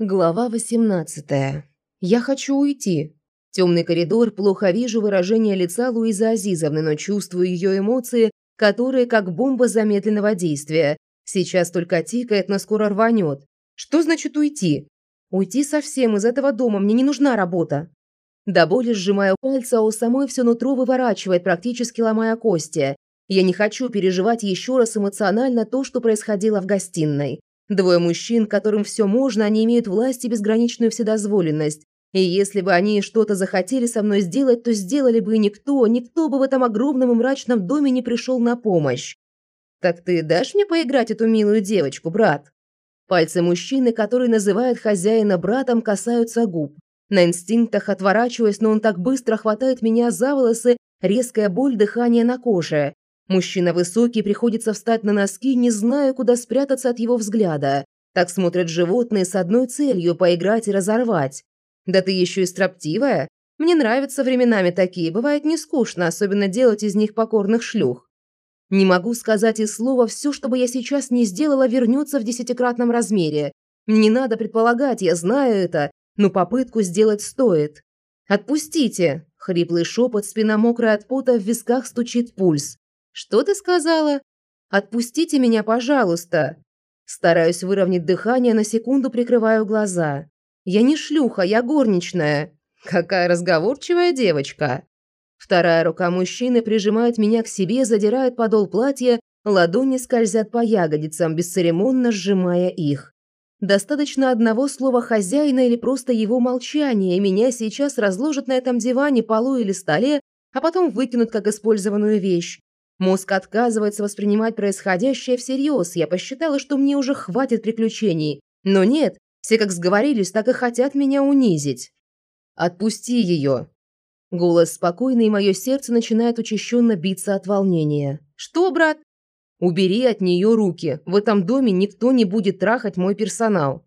Глава 18. Я хочу уйти. Темный коридор, плохо вижу выражение лица Луизы Азизовны, но чувствую ее эмоции, которые как бомба замедленного действия. Сейчас только тикает, но скоро рванет. Что значит уйти? Уйти совсем из этого дома, мне не нужна работа. До боли сжимаю пальцы, а у самой все нутро выворачивает, практически ломая кости. Я не хочу переживать еще раз эмоционально то, что происходило в гостиной. Двое мужчин, которым все можно, они имеют власть и безграничную вседозволенность. И если бы они что-то захотели со мной сделать, то сделали бы и никто, никто бы в этом огромном и мрачном доме не пришел на помощь. «Так ты дашь мне поиграть эту милую девочку, брат?» Пальцы мужчины, который называет хозяина братом, касаются губ. На инстинктах отворачиваясь, но он так быстро хватает меня за волосы, резкая боль, дыхание на коже. Мужчина высокий, приходится встать на носки, не зная, куда спрятаться от его взгляда. Так смотрят животные с одной целью – поиграть и разорвать. Да ты еще и строптивая. Мне нравятся временами такие, бывает не скучно, особенно делать из них покорных шлюх. Не могу сказать и слова, все, что бы я сейчас не сделала, вернется в десятикратном размере. Не надо предполагать, я знаю это, но попытку сделать стоит. «Отпустите!» – хриплый шепот, спина мокрая от пота, в висках стучит пульс. «Что ты сказала?» «Отпустите меня, пожалуйста!» Стараюсь выровнять дыхание, на секунду прикрываю глаза. «Я не шлюха, я горничная!» «Какая разговорчивая девочка!» Вторая рука мужчины прижимает меня к себе, задирает подол платья, ладони скользят по ягодицам, бесцеремонно сжимая их. Достаточно одного слова хозяина или просто его молчания, и меня сейчас разложат на этом диване, полу или столе, а потом выкинут как использованную вещь. Мозг отказывается воспринимать происходящее всерьез. Я посчитала, что мне уже хватит приключений. Но нет, все как сговорились, так и хотят меня унизить. «Отпусти ее!» Голос спокойный, и мое сердце начинает учащенно биться от волнения. «Что, брат?» «Убери от нее руки. В этом доме никто не будет трахать мой персонал».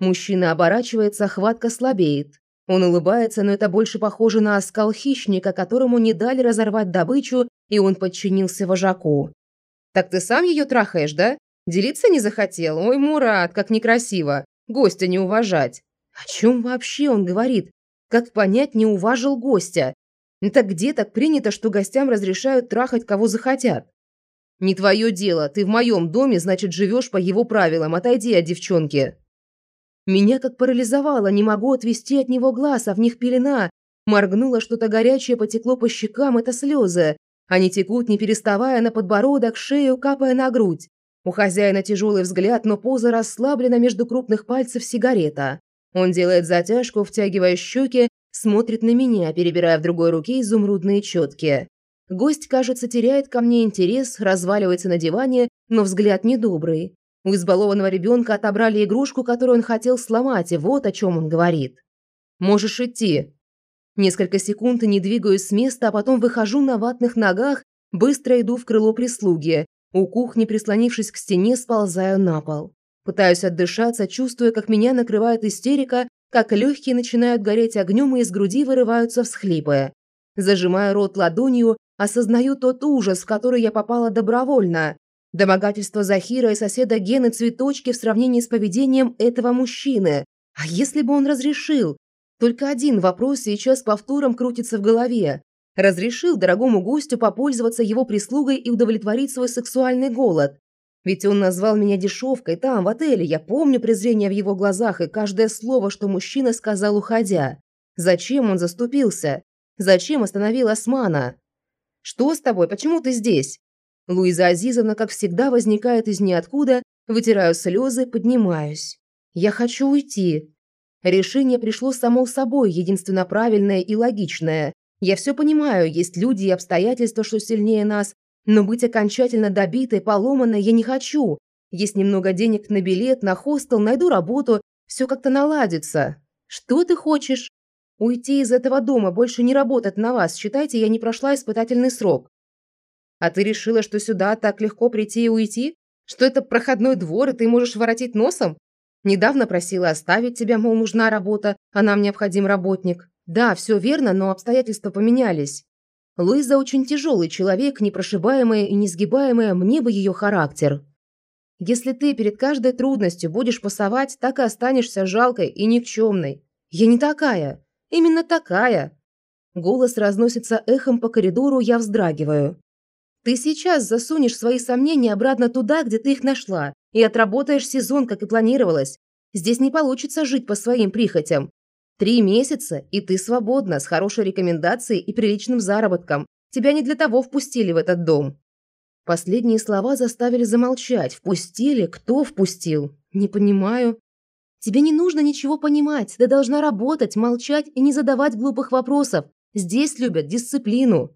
Мужчина оборачивается, хватка слабеет. Он улыбается, но это больше похоже на оскал хищника, которому не дали разорвать добычу, и он подчинился вожаку. «Так ты сам ее трахаешь, да? Делиться не захотел? Ой, Мурат, как некрасиво. Гостя не уважать». О чем вообще он говорит? Как понять, не уважил гостя? Это где так принято, что гостям разрешают трахать, кого захотят? «Не твое дело. Ты в моем доме, значит, живешь по его правилам. Отойди от девчонки». Меня как парализовало, не могу отвести от него глаз, а в них пелена. Моргнуло что-то горячее, потекло по щекам, это слезы. Они текут, не переставая, на подбородок, шею, капая на грудь. У хозяина тяжелый взгляд, но поза расслаблена между крупных пальцев сигарета. Он делает затяжку, втягивая щеки, смотрит на меня, перебирая в другой руке изумрудные четки. Гость, кажется, теряет ко мне интерес, разваливается на диване, но взгляд недобрый. У избалованного ребенка отобрали игрушку, которую он хотел сломать, и вот о чем он говорит. «Можешь идти». Несколько секунд не двигаюсь с места, а потом выхожу на ватных ногах, быстро иду в крыло прислуги. У кухни, прислонившись к стене, сползаю на пол. Пытаюсь отдышаться, чувствуя, как меня накрывает истерика, как легкие начинают гореть огнем и из груди вырываются всхлипы. Зажимаю рот ладонью, осознаю тот ужас, в который я попала добровольно. Домогательство Захира и соседа Гены цветочки в сравнении с поведением этого мужчины. А если бы он разрешил? Только один вопрос сейчас повтором крутится в голове. Разрешил дорогому гостю попользоваться его прислугой и удовлетворить свой сексуальный голод. Ведь он назвал меня дешевкой там, в отеле. Я помню презрение в его глазах и каждое слово, что мужчина сказал, уходя. Зачем он заступился? Зачем остановил Османа? «Что с тобой? Почему ты здесь?» Луиза Азизовна, как всегда, возникает из ниоткуда, вытираю слезы, поднимаюсь. Я хочу уйти. Решение пришло само собой, единственно правильное и логичное. Я все понимаю, есть люди и обстоятельства, что сильнее нас, но быть окончательно добитой, поломанной я не хочу. Есть немного денег на билет, на хостел, найду работу, все как-то наладится. Что ты хочешь? Уйти из этого дома, больше не работать на вас. Считайте, я не прошла испытательный срок. А ты решила, что сюда так легко прийти и уйти? Что это проходной двор, и ты можешь воротить носом? Недавно просила оставить тебя, мол, нужна работа, а нам необходим работник. Да, все верно, но обстоятельства поменялись. Луиза очень тяжелый человек, непрошибаемая и несгибаемая, мне бы ее характер. Если ты перед каждой трудностью будешь пасовать, так и останешься жалкой и никчемной. Я не такая. Именно такая. Голос разносится эхом по коридору, я вздрагиваю. Ты сейчас засунешь свои сомнения обратно туда, где ты их нашла, и отработаешь сезон, как и планировалось. Здесь не получится жить по своим прихотям. Три месяца, и ты свободна, с хорошей рекомендацией и приличным заработком. Тебя не для того впустили в этот дом. Последние слова заставили замолчать. Впустили? Кто впустил? Не понимаю. Тебе не нужно ничего понимать. Ты должна работать, молчать и не задавать глупых вопросов. Здесь любят дисциплину.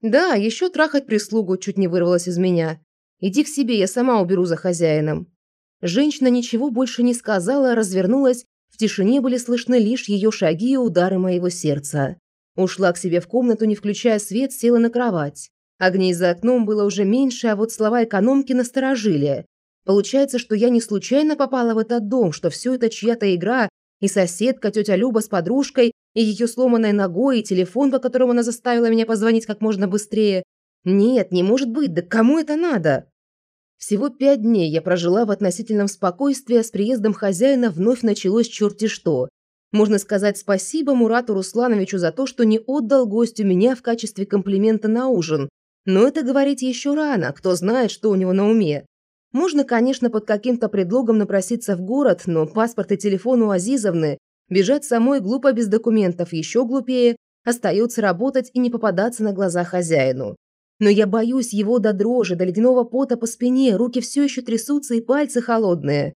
Да, еще трахать прислугу чуть не вырвалось из меня. Иди к себе, я сама уберу за хозяином. Женщина ничего больше не сказала, развернулась. В тишине были слышны лишь ее шаги и удары моего сердца. Ушла к себе в комнату, не включая свет, села на кровать. Огней за окном было уже меньше, а вот слова экономки насторожили. Получается, что я не случайно попала в этот дом, что все это чья-то игра, и соседка, тетя Люба с подружкой, и ее сломанной ногой, и телефон, по которому она заставила меня позвонить как можно быстрее. Нет, не может быть, да кому это надо? Всего пять дней я прожила в относительном спокойствии, а с приездом хозяина вновь началось черти что. Можно сказать спасибо Мурату Руслановичу за то, что не отдал гостю меня в качестве комплимента на ужин. Но это говорить еще рано, кто знает, что у него на уме. Можно, конечно, под каким-то предлогом напроситься в город, но паспорт и телефон у Азизовны, бежать самой глупо без документов еще глупее, остается работать и не попадаться на глаза хозяину. Но я боюсь его до дрожи, до ледяного пота по спине, руки все еще трясутся и пальцы холодные.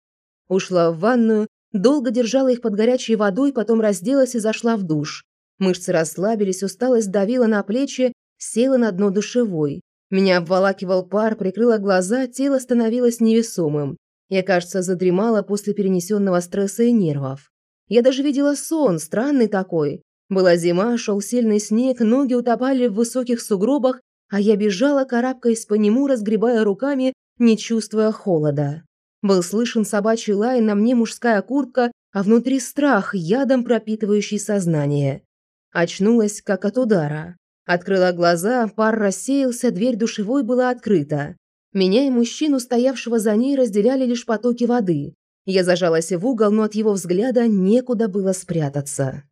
Ушла в ванную, долго держала их под горячей водой, потом разделась и зашла в душ. Мышцы расслабились, усталость давила на плечи, села на дно душевой. Меня обволакивал пар, прикрыла глаза, тело становилось невесомым. Я, кажется, задремала после перенесенного стресса и нервов. Я даже видела сон, странный такой. Была зима, шел сильный снег, ноги утопали в высоких сугробах, а я бежала, карабкаясь по нему, разгребая руками, не чувствуя холода. Был слышен собачий лай, на мне мужская куртка, а внутри страх, ядом пропитывающий сознание. Очнулась, как от удара. Открыла глаза, пар рассеялся, дверь душевой была открыта. Меня и мужчину, стоявшего за ней, разделяли лишь потоки воды. Я зажалась в угол, но от его взгляда некуда было спрятаться.